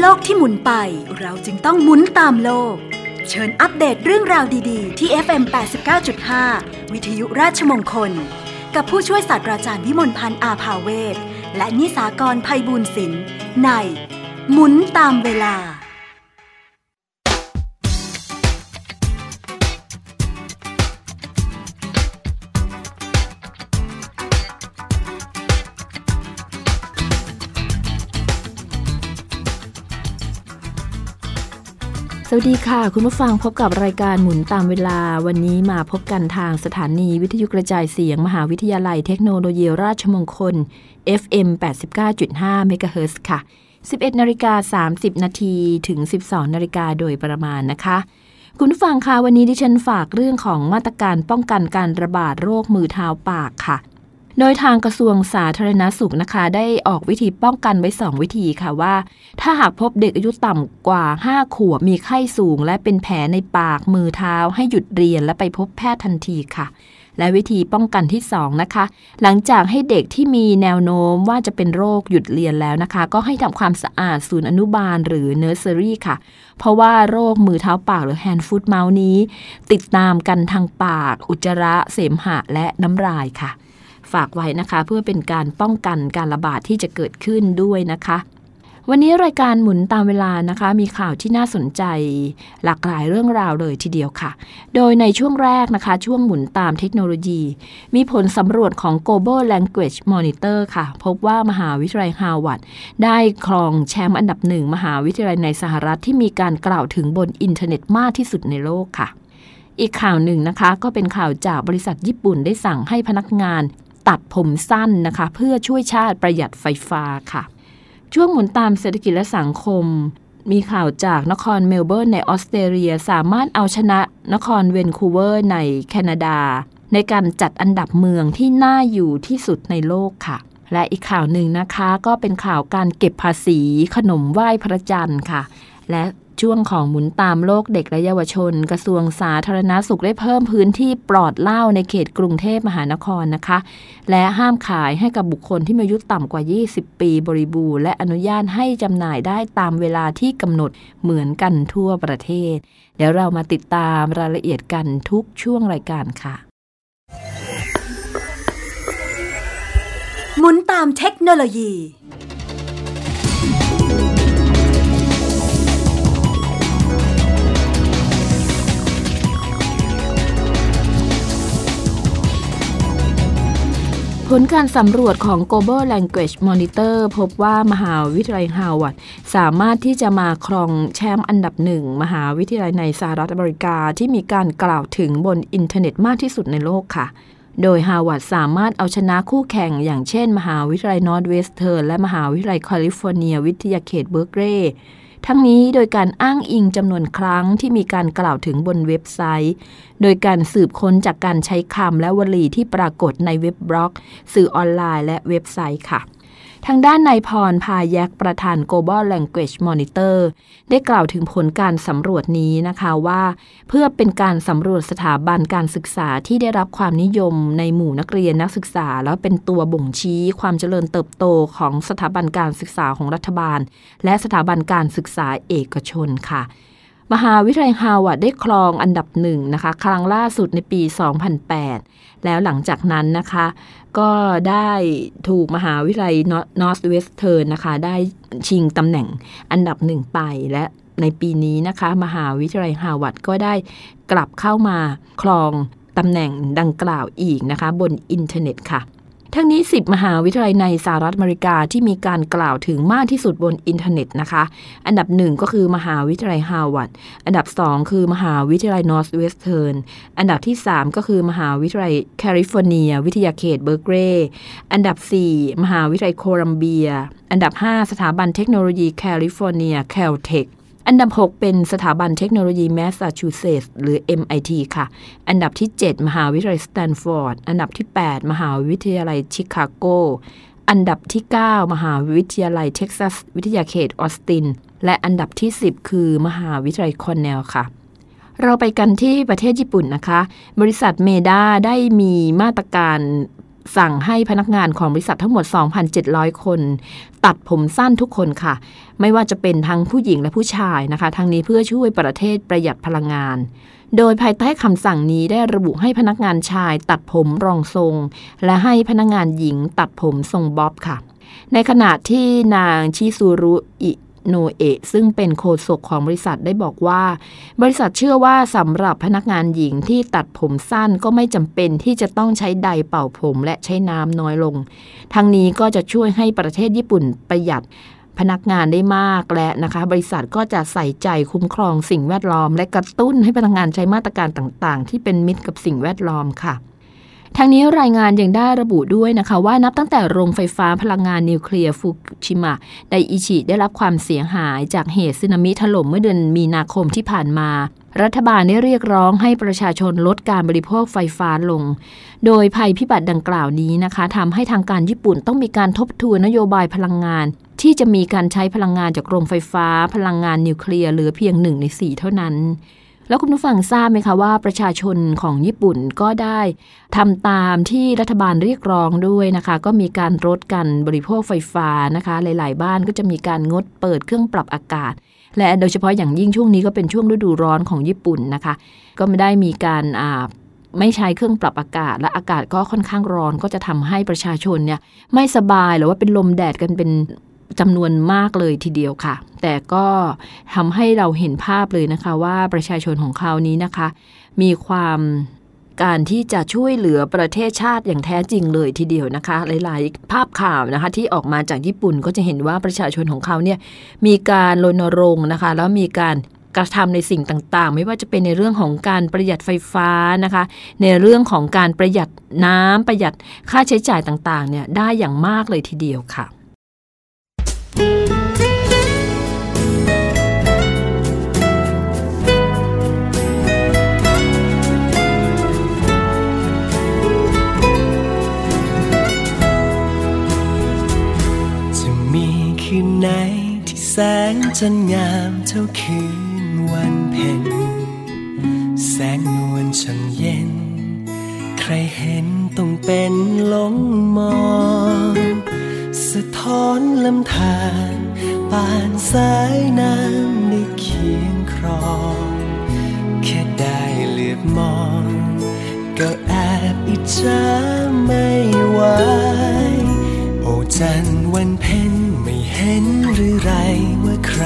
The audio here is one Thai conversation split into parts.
โลกที่หมุนไปเราจึงต้องหมุนตามโลก เชิญอัปเดตเรื่องราวดีๆ ที่ FM 89.5 วิทยุราชมงคล กับผู้ช่วยศาสตราจารย์วิมลพันธ์อาภาเวศและนิสากรภัยบูลศิลป์ใน หมุนตามเวลา สวัสดีค่ะ คุณผู้ฟังพบกับรายการหมุนตามเวลาวันนี้มาพบกันทางสถานีวิทยุกระจายเสียง มหาวิทยาลัยเทคโนโลยีราชมงคล FM 89.5เมกะเฮิรตซ์ค่ะ 11นาฬิกา30 นาทีถึง 12นาฬิกาโดยประมาณนะคะ คุณผู้ฟังคะวันนี้ดิฉันฝากเรื่องของมาตรการป้องกันการระบาดโรคมือเท้าปากค่ะ โดยทางกระทรวงสาธารณาสุขนะคะ ได้ออกวิธีป้องกันไว้ 2 วิธีค่ะว่า ถ้าหากพบเด็กอายุต่ำกว่า 5 ขวบมีไข้สูง และเป็นแผลในปากมือเท้า ให้หยุดเรียนและไปพบแพทย์ทันทีค่ะและวิธีป้องกันที่ 2 นะคะ หลังจากให้เด็กที่มีแนวโน้มว่าจะเป็นโรคหยุดเรียนแล้วนะคะ ก็ให้ทำความสะอาดศูนย์อนุบาลหรือเนอร์เซอรี่ค่ะ เพราะว่าโรคมือเท้าปากหรือ Hand Foot Mouth นี้ ติดต่อกันทางปาก อุจจาระ เสมหะและน้ำลายค่ะ ฝากไว้นะคะ เพื่อเป็นการป้องกันการระบาดที่จะเกิดขึ้นด้วยนะคะ วันนี้รายการหมุนตามเวลานะคะ มีข่าวที่น่าสนใจ หลากหลายเรื่องราวเลยทีเดียวค่ะ โดยในช่วงแรกนะคะ ช่วงหมุนตามเทคโนโลยี มีผลสำรวจของ Global Language Monitor ค่ะ พบว่ามหาวิทยาลัยฮาวาดได้ครองแชมป์อันดับหนึ่งมหาวิทยาลัยในสหรัฐที่มีการกล่าวถึงบนอินเทอร์เน็ตมากที่สุดในโลกค่ะอีกข่าวหนึ่งนะคะก็เป็นข่าวจากบริษัทญี่ปุ่นได้สั่งให้พนักงาน ตัดผมสั้นนะคะ เพื่อช่วยชาติประหยัดไฟฟ้าค่ะ ช่วงหมุนตามเศรษฐกิจและสังคม มีข่าวจากนครเมลเบิร์นในออสเตรเลียสามารถเอาชนะนครแวนคูเวอร์ในแคนาดา ในการจัดอันดับเมืองที่น่าอยู่ที่สุดในโลกค่ะ และอีกข่าวหนึ่งนะคะก็เป็นข่าวการเก็บภาษีขนมไหว้พระจันทร์ค่ะ และ ช่วงของหมุนตามโลกเด็กและเยาวชน กระทรวงสาธารณสุขได้เพิ่มพื้นที่ปลอดเหล้าในเขตกรุงเทพมหานครนะคะ และห้ามขายให้กับบุคคลที่มีอายุต่ำกว่า 20 ปีบริบูรณ์และอนุญาตให้จำหน่ายได้ตามเวลาที่กำหนดเหมือนกันทั่วประเทศ เดี๋ยวเรามาติดตามรายละเอียดกันทุกช่วงรายการค่ะ หมุนตามเทคโนโลยี ผลการสำรวจของ Global Language Monitor พบว่ามหาวิทยาลัยฮาร์วาร์ดสามารถที่จะมาครองแชมป์อันดับหนึ่ง มหาวิทยาลัยในสหรัฐอเมริกาที่มีการกล่าวถึงบนอินเทอร์เน็ตมากที่สุดในโลกค่ะ โดยฮาร์วาร์ดสามารถเอาชนะคู่แข่งอย่างเช่น มหาวิทยาลัยนอร์ทเวสเทิร์นและมหาวิทยาลัยแคลิฟอร์เนีย วิทยาเขตเบิร์กลีย์ ทั้งนี้โดยการอ้างอิงจำนวนครั้งที่มีการกล่าวถึงบนเว็บไซต์ โดยการสืบค้นจากการใช้คำและวลีที่ปรากฏในเว็บบล็อก สื่อออนไลน์และเว็บไซต์ค่ะ ทางด้านนายพรพายักประธาน Global Language Monitor ได้กล่าวถึงผลการสำรวจนี้นะคะว่า เพื่อเป็นการสำรวจสถาบันการศึกษาที่ได้รับความนิยมในหมู่นักเรียนนักศึกษา แล้วเป็นตัวบ่งชี้ความเจริญเติบโตของสถาบันการศึกษาของรัฐบาล และสถาบันการศึกษาเอกชนค่ะมหาวิทยาลัยฮาร์วาร์ดได้ครองอันดับหนึ่งนะคะ ครั้งล่าสุดในปี 2008 แล้วหลังจากนั้นนะคะ ก็ได้ถูกมหาวิทยาลัยนอร์ทเวสเทิร์นนะคะ ได้ชิงตำแหน่งอันดับหนึ่งไปและในปีนี้นะคะ มหาวิทยาลัยฮาร์วาร์ดก็ได้กลับเข้ามาครองตำแหน่งดังกล่าวอีกนะคะ บนอินเทอร์เน็ตค่ะ ทั้งนี้ 10 มหาวิทยาลัยในสหรัฐอเมริกาที่มีการกล่าวถึงมากที่สุดบนอินเทอร์เน็ตนะคะ อันดับหนึ่งก็คือมหาวิทยาลัยฮาร์วาร์ดอันดับ 2 คือมหาวิทยาลัยนอร์ทเวสเทิร์นอันดับที่ 3 ก็คือมหาวิทยาลัยแคลิฟอร์เนีย วิทยาเขตเบิร์กลีย์อันดับ 4 มหาวิทยาลัยโคลัมเบีย อันดับ 5 สถาบันเทคโนโลยีแคลิฟอร์เนียแคลเทค อันดับ 6 เป็นสถาบันเทคโนโลยีแมสซาชูเซตส์หรือ MIT ค่ะ อันดับที่ 7 มหาวิทยาลัยสแตนฟอร์ด อันดับที่ 8 มหาวิทยาลัยชิคาโก อันดับที่ 9 มหาวิทยาลัยเท็กซัส วิทยาเขตออสติน และอันดับที่ 10 คือมหาวิทยาลัยคอร์เนลค่ะเราไปกันที่ประเทศญี่ปุ่นนะคะ บริษัทมาเอดะได้มีมาตรการ สั่งให้พนักงานของบริษัททั้งหมด 2,700 คน ตัดผมสั้นทุกคนค่ะ ไม่ว่าจะเป็นทั้งผู้หญิงและผู้ชายนะคะ ทั้งนี้เพื่อช่วยประเทศประหยัดพลังงาน โดยภายใต้คำสั่งนี้ได้ระบุให้พนักงานชาย ตัดผมรองทรง และให้พนักงานหญิงตัดผมทรงบ๊อบค่ะ ในขณะที่นางชิซูรุอิ โนเอะซึ่งเป็นโฆษกของบริษัทได้บอกว่า บริษัทเชื่อว่าสำหรับพนักงานหญิงที่ตัดผมสั้นก็ไม่จำเป็นที่จะต้องใช้ไดเป่าผมและใช้น้ำน้อยลง ทั้งนี้ก็จะช่วยให้ประเทศญี่ปุ่นประหยัดพนักงานได้มากและนะคะ บริษัทก็จะใส่ใจคุ้มครองสิ่งแวดล้อม และกระตุ้นให้พนักงานใช้มาตรการต่างๆ ที่เป็นมิตรกับสิ่งแวดล้อมค่ะ ทางนี้รายงานยังได้ระบุด้วยนะคะว่านับตั้งแต่โรงไฟฟ้าพลังงานนิวเคลียร์ฟุกุชิมะไดอิชิได้รับความเสียหายจากเหตุสึนามิถล่มเมื่อเดือนมีนาคมที่ผ่านมา รัฐบาลได้เรียกร้องให้ประชาชนลดการบริโภคไฟฟ้าลง โดยภัยพิบัติดังกล่าวนี้นะคะทำให้ทางการญี่ปุ่นต้องมีการทบทวนนโยบายพลังงาน ที่จะมีการใช้พลังงานจากโรงไฟฟ้า พลังงานนิวเคลียร์เหลือเพียงหนึ่งในสี่เท่านั้น แล้วคุณผู้ฟังทราบไหมคะว่าประชาชนของญี่ปุ่นก็ได้ทำตามที่รัฐบาลเรียกร้องด้วยนะคะ ก็มีการลดกันบริโภคไฟฟ้านะคะ หลาย ๆ บ้านก็จะมีการงดเปิดเครื่องปรับอากาศ และโดยเฉพาะอย่างยิ่งช่วงนี้ก็เป็นช่วงฤดูร้อนของญี่ปุ่นนะคะ ก็ไม่ได้มีการอ่าไม่ใช้เครื่องปรับอากาศ และอากาศก็ค่อนข้างร้อนก็จะทำให้ประชาชนเนี่ยไม่สบายหรือว่าเป็นลมแดดกันเป็น จำนวนมากเลยทีเดียวค่ะ แต่ก็ทำให้เราเห็นภาพเลยนะคะ ว่าประชาชนของเขานี้นะคะ มีความการที่จะช่วยเหลือประเทศชาติอย่างแท้จริงเลยทีเดียวนะคะ หลาย ๆ ภาพข่าวนะคะ ที่ออกมาจากญี่ปุ่นก็จะเห็นว่าประชาชนของเขาเนี่ยมีการรณรงค์นะคะ แล้วมีการกระทำในสิ่งต่างๆ ไม่ว่าจะเป็นในเรื่องของการประหยัดไฟฟ้านะคะ ในเรื่องของการประหยัดน้ำประหยัดค่าใช้จ่ายต่าง ๆ เนี่ยได้อย่างมากเลยทีเดียวค่ะ งจันงามเท่าคืนวันเพ็ญแสงนวลช่างเย็น ใครเห็นต้องเป็นหลงมอง สะท้อนลำธารป่านสายน้ำในเคียงครอง แค่ได้เหลือบมอง ก็แอบอิจฉาไม่ไหวโอ้จันวันเพ็ญ ห็นหรือไรว่าใคร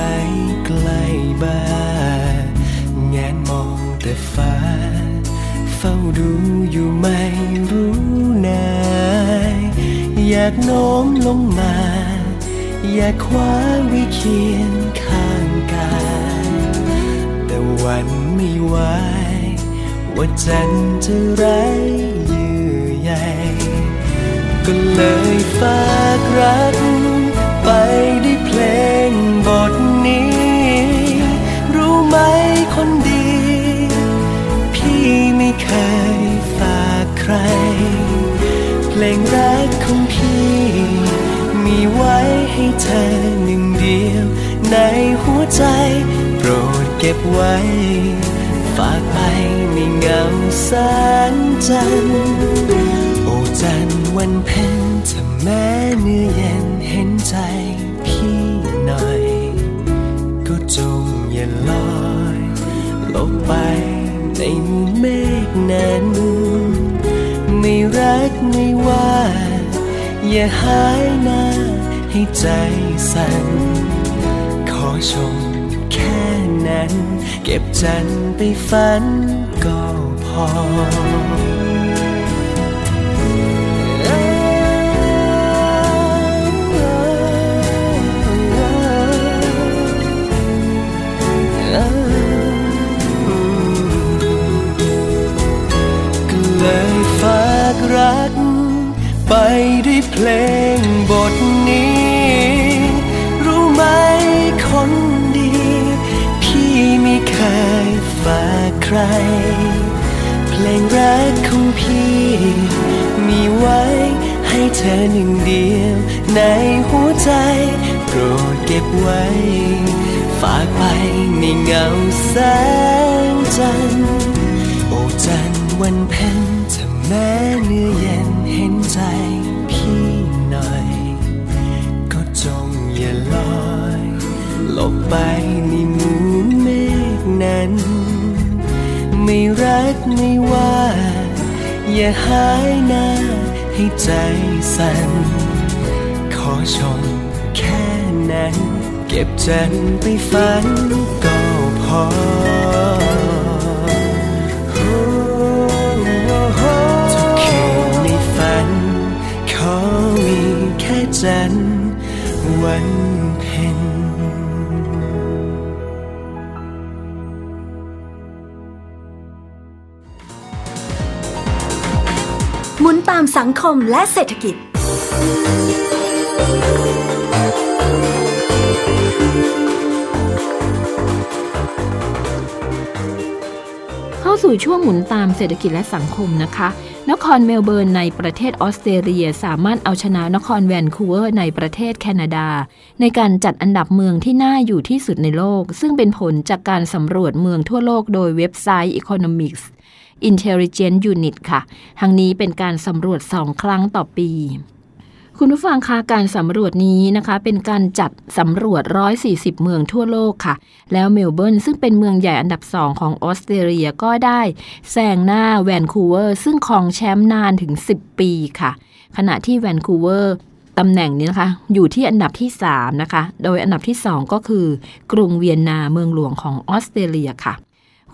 ใกล้บ้านแงนมองแต่ฟ้า เฝ้าดูอยู่ไม่รู้นายอยากโน้มลงมา อยากคว้าวิเคียนข้างกายแต่วันไม่ไหวว่าจันจะไรเยื่อใยก็เลยฝากรัก เคยฝากใคร เพลงรักของพี่ มีไว้ให้เธอหนึ่งเดียว ในหัวใจโปรดเก็บไว้ ฝากไปในเงาแสงจันทร์โอจันทร์วันเพ็ญถ้าแม้เนื้อเย็นเห็นใจพี่หน่อย ก็จงอย่าลอยลบไป ในเมฆนั้นไม่รักไม่ว่า อย่าหายหน้าให้ใจสั่น ขอชมแค่นั้น เก็บจันไปฝันก็พอ ไปด้วยเพลงบทนี้ รู้ไหมคนดี พี่ไม่เคยฝากใคร เพลงรักของพี่ มีไว้ให้เธอหนึ่งเดียวในหัวใจโปรดเก็บไว้ ฝากไปในเงาแสงจันทร์โอ้จันทร์วันเพ็ญถ้าแม้เนื้อเย็น ใจพี่หน่อย ก็จงอย่าลอยหลบไปในหมู่เมฆนั้น ไม่รักไม่ว่า อย่าหายหน้าให้ใจสั่น ขอชมแค่นั้น เก็บจันไปฝันก็พอ จันทร์วันเพ็ญหมุนตามสังคมและเศรษฐกิจ เข้าสู่ช่วงหมุนตามเศรษฐกิจและสังคมนะคะ นครเมลเบิร์นในประเทศออสเตรเลียสามารถเอาชนะนครแวนคูเวอร์ในประเทศแคนาดา ในการจัดอันดับเมืองที่น่าอยู่ที่สุดในโลก ซึ่งเป็นผลจากการสำรวจเมืองทั่วโลกโดยเว็บไซต์ Economist Intelligence Unit ค่ะ ทั้งนี้เป็นการสำรวจสองครั้งต่อปี คุณผู้ฟังคะการสำรวจนี้นะคะ เป็นการจัดสำรวจ 140 เมืองทั่วโลกค่ะ แล้วเมลเบิร์นซึ่งเป็นเมืองใหญ่อันดับสองของออสเตรเลียก็ได้แซงหน้าแวนคูเวอร์ซึ่งครองแชมป์นานถึง 10 ปีค่ะ ขณะที่แวนคูเวอร์ตำแหน่งนี้นะคะ อยู่ที่อันดับที่ 3 นะคะ โดยอันดับที่ 2 ก็คือกรุงเวียนนาเมืองหลวงของออสเตรเลียค่ะ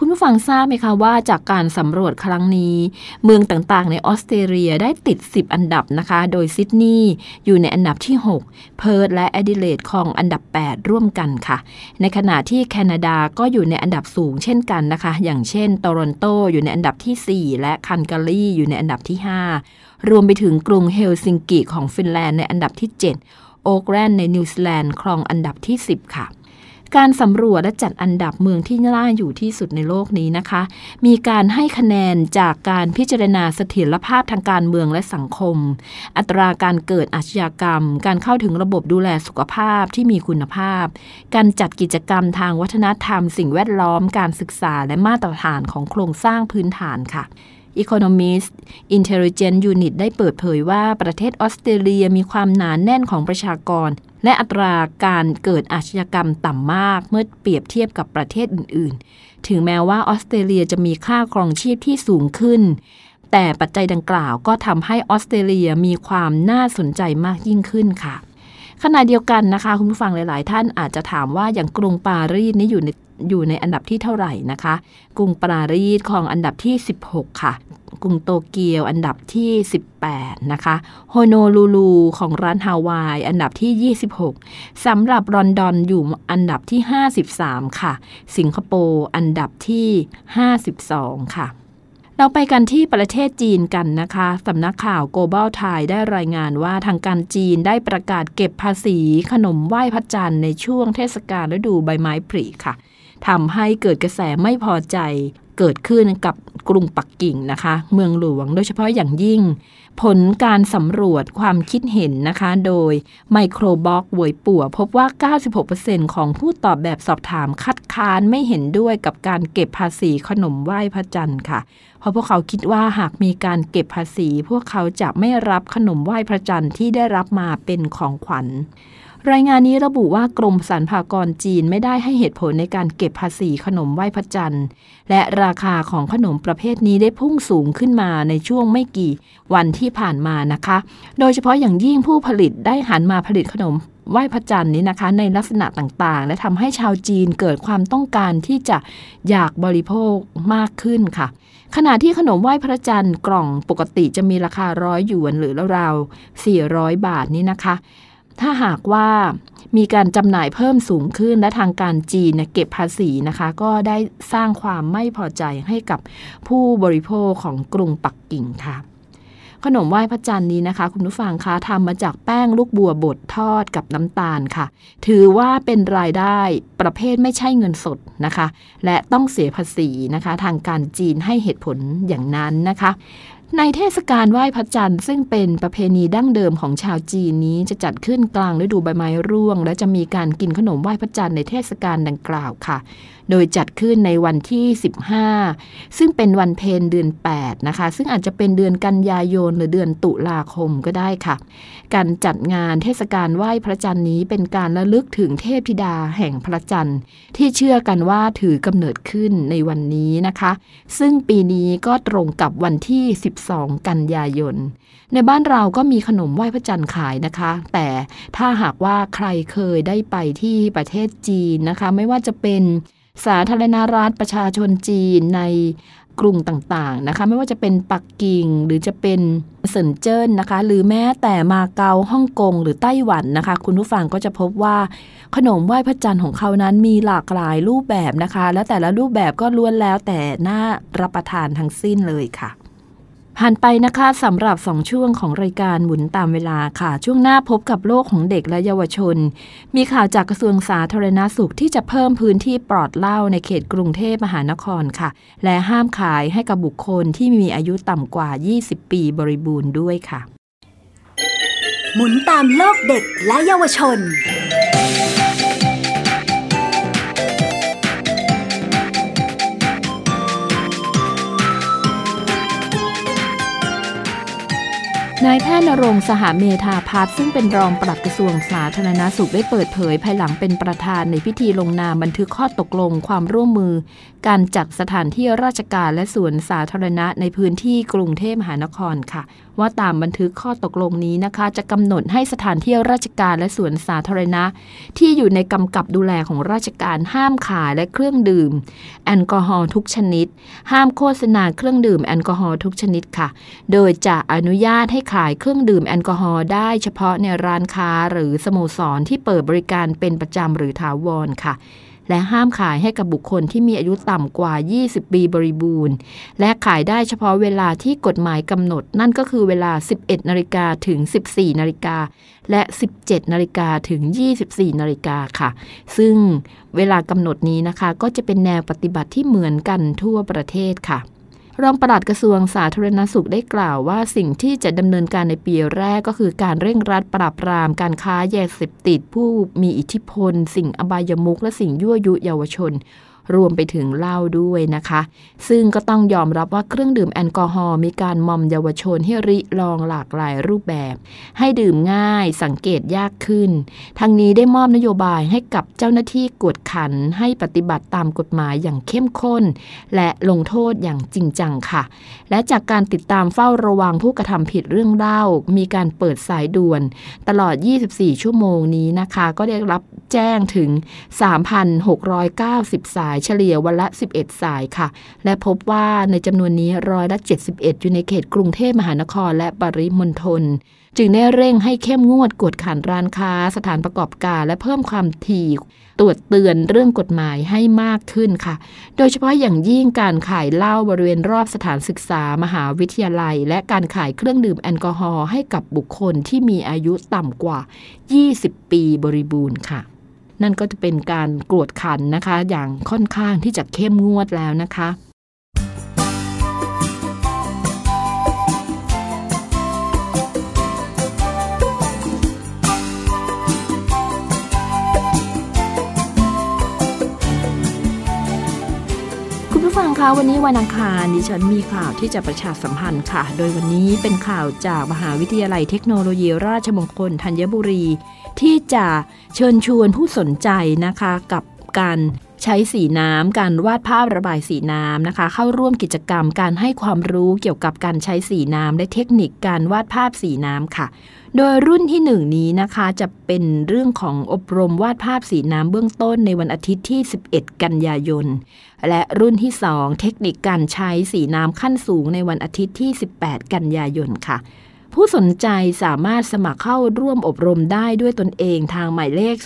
คุณผู้ฟังทราบไหมคะว่าจากการสำรวจครั้งนี้ เมืองต่างๆ ในออสเตรเลียได้ติด 10 อันดับนะคะ โดยซิดนีย์อยู่ในอันดับที่ 6 เพิร์ธและแอดิเลดครองอันดับ 8 ร่วมกันค่ะ ในขณะที่แคนาดาก็อยู่ในอันดับสูงเช่นกันนะคะ อย่างเช่นโตรอนโตอยู่ในอันดับที่ 4 และคัลการีอยู่ในอันดับที่ 5 รวมไปถึงกรุงเฮลซิงกิของฟินแลนด์ในอันดับที่ 7 โอกแลนด์ในนิวซีแลนด์ครองอันดับที่ 10 ค่ะ การสำรวจและจัดอันดับเมืองที่น่าอยู่ที่สุดในโลกนี้นะคะ มีการให้คะแนนจากการพิจารณาเสถียรภาพทางการเมืองและสังคม อัตราการเกิดอาชญากรรม การเข้าถึงระบบดูแลสุขภาพที่มีคุณภาพ การจัดกิจกรรมทางวัฒนธรรม สิ่งแวดล้อม การศึกษาและมาตรฐานของโครงสร้างพื้นฐานค่ะ Economist Intelligence Unit ได้เปิดเผยว่าประเทศออสเตรเลียมีความหนานแน่นของประชากร และอัตราการเกิดอาชญากรรมต่ำมากเมื่อเปรียบเทียบกับประเทศอื่น ๆ ถึงแม้ว่าออสเตรเลียจะมีค่าครองชีพที่สูงขึ้น แต่ปัจจัยดังกล่าวก็ทำให้ออสเตรเลียมีความน่าสนใจมากยิ่งขึ้นค่ะขณะเดียวกันนะคะ คุณผู้ฟังหลาย ๆ ท่านอาจจะถามว่าอย่างกรุงปารีสนี่อยู่ใน อยู่ในอันดับที่เท่าไหร่นะคะ กรุงปารีสของอันดับที่ 16 ค่ะ กรุงโตเกียวอันดับที่ 18 นะคะ โฮโนลูลูของรัฐฮาวาย อันดับที่ 26 สำหรับลอนดอนอยู่อันดับที่ 53 ค่ะ สิงคโปร์อันดับที่ 52 ค่ะเราไปกันที่ประเทศจีนกันนะคะ สำนักข่าว Global Thai ได้รายงานว่าทางการจีนได้ประกาศเก็บภาษีขนมไหว้พระจันทร์ในช่วงเทศกาลฤดูใบไม้ผลิค่ะ ทำให้เกิดกระแสไม่พอใจเกิดขึ้นกับกรุงปักกิ่งนะคะ เมืองหลวงโดยเฉพาะอย่างยิ่ง ผลการสำรวจความคิดเห็นนะคะ โดยไมโครบ็อกเวยปัวพบว่า 96%ของผู้ตอบแบบสอบถามคัดค้านไม่เห็นด้วยกับการเก็บภาษีขนมไหว้พระจันทร์ค่ะ เพราะพวกเขาคิดว่าหากมีการเก็บภาษี พวกเขาจะไม่รับขนมไหว้พระจันทร์ที่ได้รับมาเป็นของขวัญ รายงานนี้ระบุว่ากรมสรรพากรจีนไม่ได้ให้เหตุผลในการเก็บภาษีขนมไหว้พระจันทร์ และราคาของขนมประเภทนี้ได้พุ่งสูงขึ้นมาในช่วงไม่กี่วันที่ผ่านมานะคะ โดยเฉพาะอย่างยิ่งผู้ผลิตได้หันมาผลิตขนมไหว้พระจันทร์นี้นะคะ ในลักษณะต่างๆ และทำให้ชาวจีนเกิดความต้องการที่จะอยากบริโภคมากขึ้นค่ะ ขณะที่ขนมไหว้พระจันทร์กล่องปกติจะมีราคาร้อยหยวนหรือราวๆ400 บาทนี้นะคะ ถ้าหากว่ามีการจำหน่ายเพิ่มสูงขึ้นและทางการจีนเก็บภาษีนะคะ ก็ได้สร้างความไม่พอใจให้กับผู้บริโภคของกรุงปักกิ่งค่ะ ขนมไหว้พระจันทร์นี้นะคะ คุณผู้ฟังคะทำมาจากแป้งลูกบัวบดทอดกับน้ำตาลค่ะ ถือว่าเป็นรายได้ประเภทไม่ใช่เงินสดนะคะ และต้องเสียภาษีนะคะ ทางการจีนให้เหตุผลอย่างนั้นนะคะ ในเทศกาลไหว้พระจันทร์ซึ่งเป็นประเพณีดั้งเดิมของชาวจีนนี้จะจัดขึ้นกลางฤดูใบไม้ร่วง และจะมีการกินขนมไหว้พระจันทร์ในเทศกาลดังกล่าวค่ะ โดยจัดขึ้นในวันที่ 15 ซึ่งเป็นวันเพนเดือน 8 นะคะ ซึ่งอาจจะเป็นเดือนกันยายนหรือเดือนตุลาคมก็ได้ค่ะ การจัดงานเทศกาลไหว้พระจันทร์นี้เป็นการระลึกถึงเทพธิดาแห่งพระจันทร์ ที่เชื่อกันว่าถือกำเนิดขึ้นในวันนี้นะคะ ซึ่งปีนี้ก็ตรงกับวันที่ 12 กันยายน ในบ้านเราก็มีขนมไหว้พระจันทร์ขายนะคะ แต่ถ้าหากว่าใครเคยได้ไปที่ประเทศจีนนะคะ ไม่ว่าจะเป็น สาธารณรัฐประชาชนจีนในกรุงต่างๆนะคะ ไม่ว่าจะเป็นปักกิ่งหรือจะเป็นเซินเจิ้นนะคะ หรือแม้แต่มาเก๊าฮ่องกงหรือไต้หวันนะคะ คุณผู้ฟังก็จะพบว่าขนมไหว้พระจันทร์ของเขานั้นมีหลากหลายรูปแบบนะคะ และแต่ละรูปแบบก็ล้วนแล้วแต่น่ารับประทานทั้งสิ้นเลยค่ะ ผ่านไปนะคะสำหรับสองช่วงของรายการหมุนตามเวลาค่ะ ช่วงหน้าพบกับโลกของเด็กและเยาวชน มีข่าวจากกระทรวงสาธารณาสุขที่จะเพิ่มพื้นที่ปลอดเหล้าในเขตกรุงเทพมหานครค่ะ และห้ามขายให้กับบุคคลที่มีอายุต่ำกว่า 20 ปีบริบูรณ์ด้วยค่ะ หมุนตามโลกเด็กและเยาวชน นายแพทย์นรงสหเมธาพัฒซึ่งเป็นรองปลัดกระทรวงสาธารณาสุขได้เปิดเผย ภายหลังเป็นประธานในพิธีลงนามบันทึกข้อตกลงความร่วมมือ การจัดสถานที่ราชการและสวนสาธารณะในพื้นที่กรุงเทพมหานครค่ะ ว่าตามบันทึกข้อตกลงนี้นะคะ จะกำหนดให้สถานที่ราชการและสวนสาธารณะ ที่อยู่ในกำกับดูแลของราชการห้ามขายและเครื่องดื่ม แอลกอฮอล์ทุกชนิด ห้ามโฆษณาเครื่องดื่มแอลกอฮอล์ทุกชนิดค่ะ โดยจะอนุญาตให้ขายเครื่องดื่มแอลกอฮอล์ได้เฉพาะในร้านค้าหรือสโมสรที่เปิดบริการเป็นประจำหรือถาวรค่ะ และห้ามขายให้กับบุคคลที่มีอายุต่ำกว่า 20 ปีบริบูรณ์ และขายได้เฉพาะเวลาที่กฎหมายกำหนด นั่นก็คือเวลา 11 นาฬิกาถึง 14 นาฬิกา และ 17 นาฬิกาถึง 24 นาฬิกาค่ะ ซึ่งเวลากำหนดนี้นะคะ ก็จะเป็นแนวปฏิบัติที่เหมือนกันทั่วประเทศค่ะ รองปลัดกระทรวงสาธารณสุขได้กล่าวว่าสิ่งที่จะดำเนินการในปีแรกก็คือการเร่งรัดปราบปรามการค้ายาเสพติด ผู้มีอิทธิพล สิ่งอบายมุกและสิ่งยั่วยุเยาวชน รวมไปถึงเหล้าด้วยนะคะ ซึ่งก็ต้องยอมรับว่าเครื่องดื่มแอลกอฮอล์มีการมอมเยาวชนให้ริลองหลากหลายรูปแบบ ให้ดื่มง่ายสังเกตยากขึ้น ทั้งนี้ได้มอบนโยบายให้กับเจ้าหน้าที่กวดขันให้ปฏิบัติตามกฎหมายอย่างเข้มข้น และลงโทษอย่างจริงจังค่ะ และจากการติดตามเฝ้าระวังผู้กระทำผิดเรื่องเหล้ามีการเปิดสายด่วน ตลอด 24 ชั่วโมงนี้นะคะ ก็ได้รับแจ้งถึง 3,690 สายเฉลี่ยวันละ 11 สายค่ะ และพบว่าในจำนวนนี้ร้อยละ 71 อยู่ในเขตกรุงเทพมหานครและปริมณฑลจึงได้เร่งให้เข้มงวดกวดขันร้านค้า สถานประกอบการและเพิ่มความถี่ตรวจเตือนเรื่องกฎหมายให้มากขึ้นค่ะ โดยเฉพาะอย่างยิ่งการขายเหล้าบริเวณรอบสถานศึกษามหาวิทยาลัย และการขายเครื่องดื่มแอลกอฮอล์ให้กับบุคคลที่มีอายุต่ำกว่า 20 ปีบริบูรณ์ค่ะ นั่นก็จะเป็นการกวดขันนะคะ อย่างค่อนข้างที่จะเข้มงวดแล้วนะคะ คะวันนี้วันอังคารดิฉันมีข่าวที่จะประชาสัมพันธ์ค่ะ โดยวันนี้เป็นข่าวจากมหาวิทยาลัยเทคโนโลยีราชมงคลธัญบุรี ที่จะเชิญชวนผู้สนใจนะคะกับการ ใช้สีน้ำการวาดภาพระบายสีน้ำนะคะ เข้าร่วมกิจกรรมการให้ความรู้เกี่ยวกับการใช้สีน้ำและเทคนิคการวาดภาพสีน้ำค่ะ โดยรุ่นที่หนึ่งนี้นะคะจะเป็นเรื่องของอบรมวาดภาพสีน้ำเบื้องต้นในวันอาทิตย์ที่ 11 กันยายน และรุ่นที่ 2 เทคนิคการใช้สีน้ำขั้นสูงในวันอาทิตย์ที่ 18 กันยายนค่ะ ผู้สนใจสามารถสมัครเข้าร่วมอบรมได้ด้วยตนเองทางหมายเลข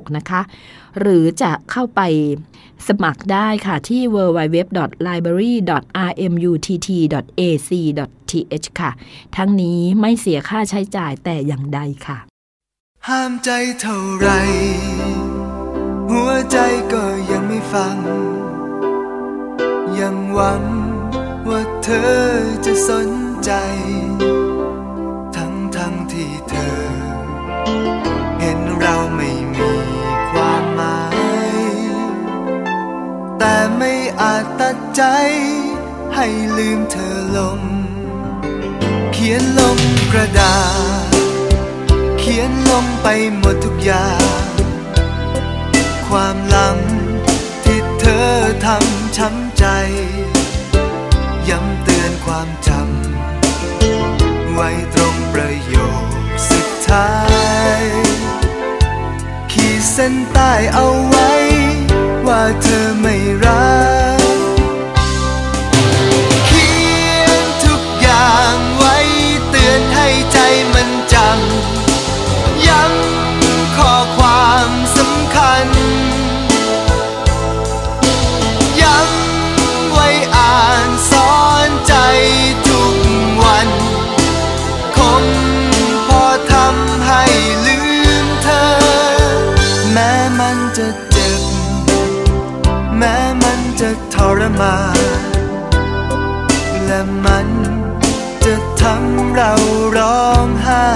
025493636 นะคะ หรือจะเข้าไปสมัครได้ค่ะที่ www.library.rmutt.ac.th ค่ะ ทั้งนี้ไม่เสียค่าใช้จ่ายแต่อย่างใดค่ะ ห้ามใจเท่าไร หัวใจก็ยังไม่ฟัง ยังหวัง ว่าเธอจะสนใจ ทั้งทั้งที่เธอ เห็นเราไม่มีความหมาย แต่ไม่อาจตัดใจ ให้ลืมเธอลง เขียนลงกระดาษ เขียนลงไปหมดทุกอย่าง มันจะทำเราร้องไห้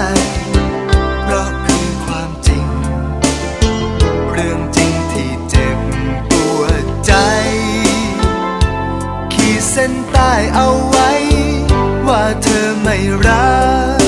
เพราะคือความจริง เรื่องจริงที่เจ็บปวดใจ ขีดเส้นใต้เอาไว้ ว่าเธอไม่รัก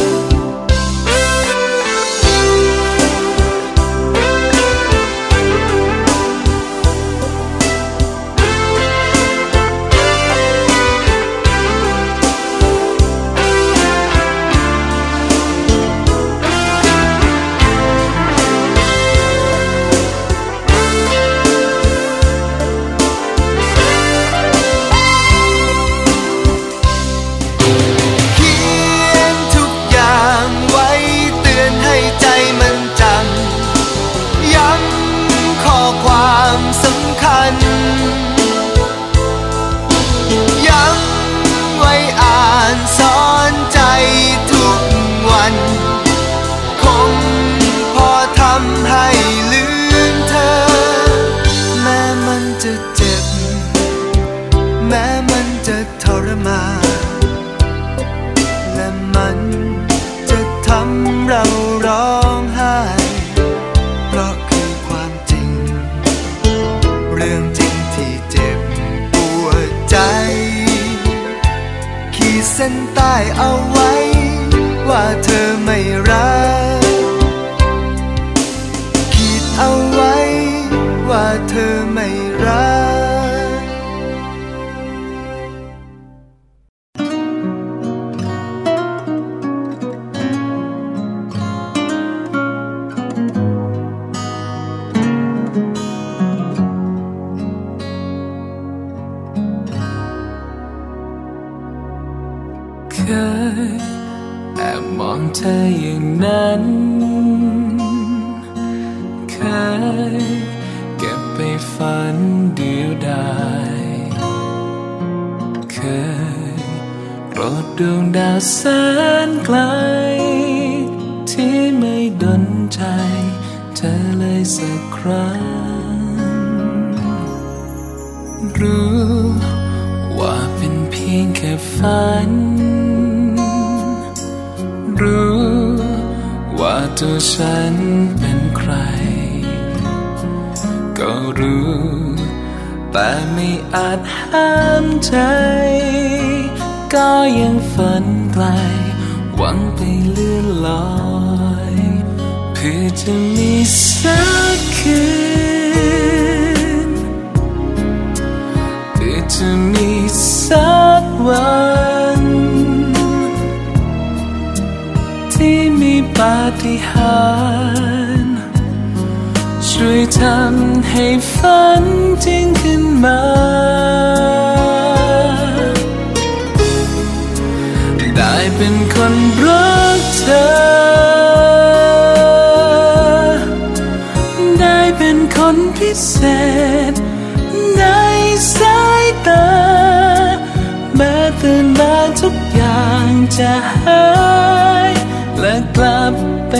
รู้ แต่ไม่อาจห้ามใจ ก็ยังฝันไกล หวังไปเลื่อนลอยเพื่อจะมีสักคืนเพื่อจะมีสักวันที่มีปาฏิหาริย์ ช่วยทำให้ฝันจริงขึ้นมา ได้เป็นคนรักเธอ ได้เป็นคนพิเศษ ในสายตา แม้ตื่นมาทุกอย่างจะหาย และกลับไป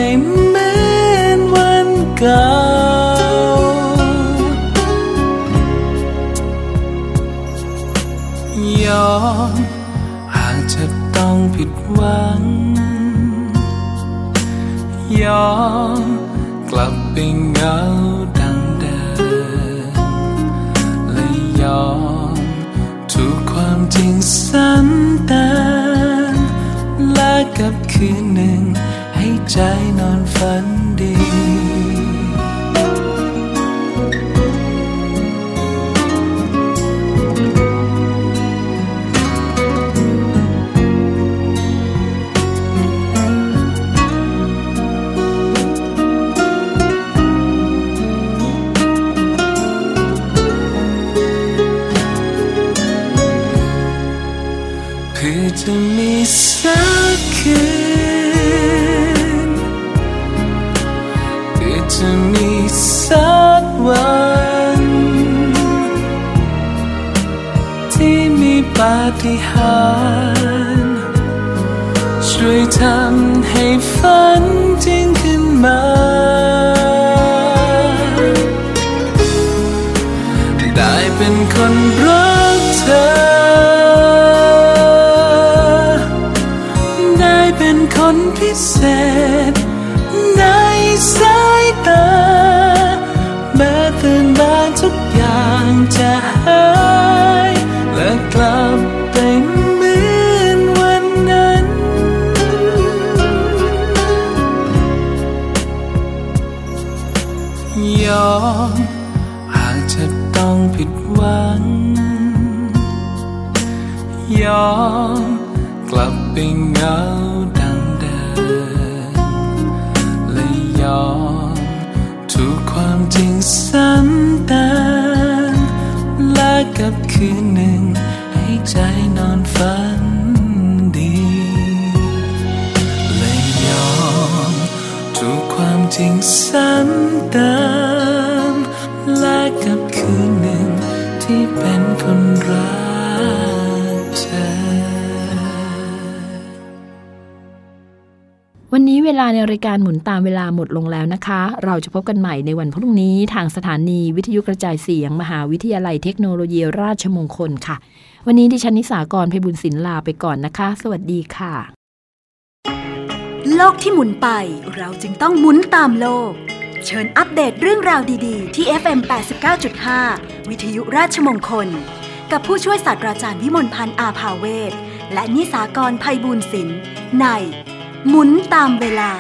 บ ลาในรายการหมุนตามเวลาหมดลงแล้วนะคะ เราจะพบกันใหม่ในวันพรุ่งนี้ทางสถานีวิทยุกระจายเสียง มหาวิทยาลัยเทคโนโลยีราชมงคลค่ะ วันนี้ดิฉันนิสากรเพบุญศิลลาไปก่อนนะคะ สวัสดีค่ะ โลกที่หมุนไปเราจึงต้องหมุนตามโลก เชิญอัปเดตเรื่องราวดีๆ ที่ FM 89.5 วิทยุราชมงคล กับผู้ช่วยศาสตราจารย์วิมลพันธ์อาภาเวศและนิสากรภัยบูลศิลป์ใน หมุนตามเวลา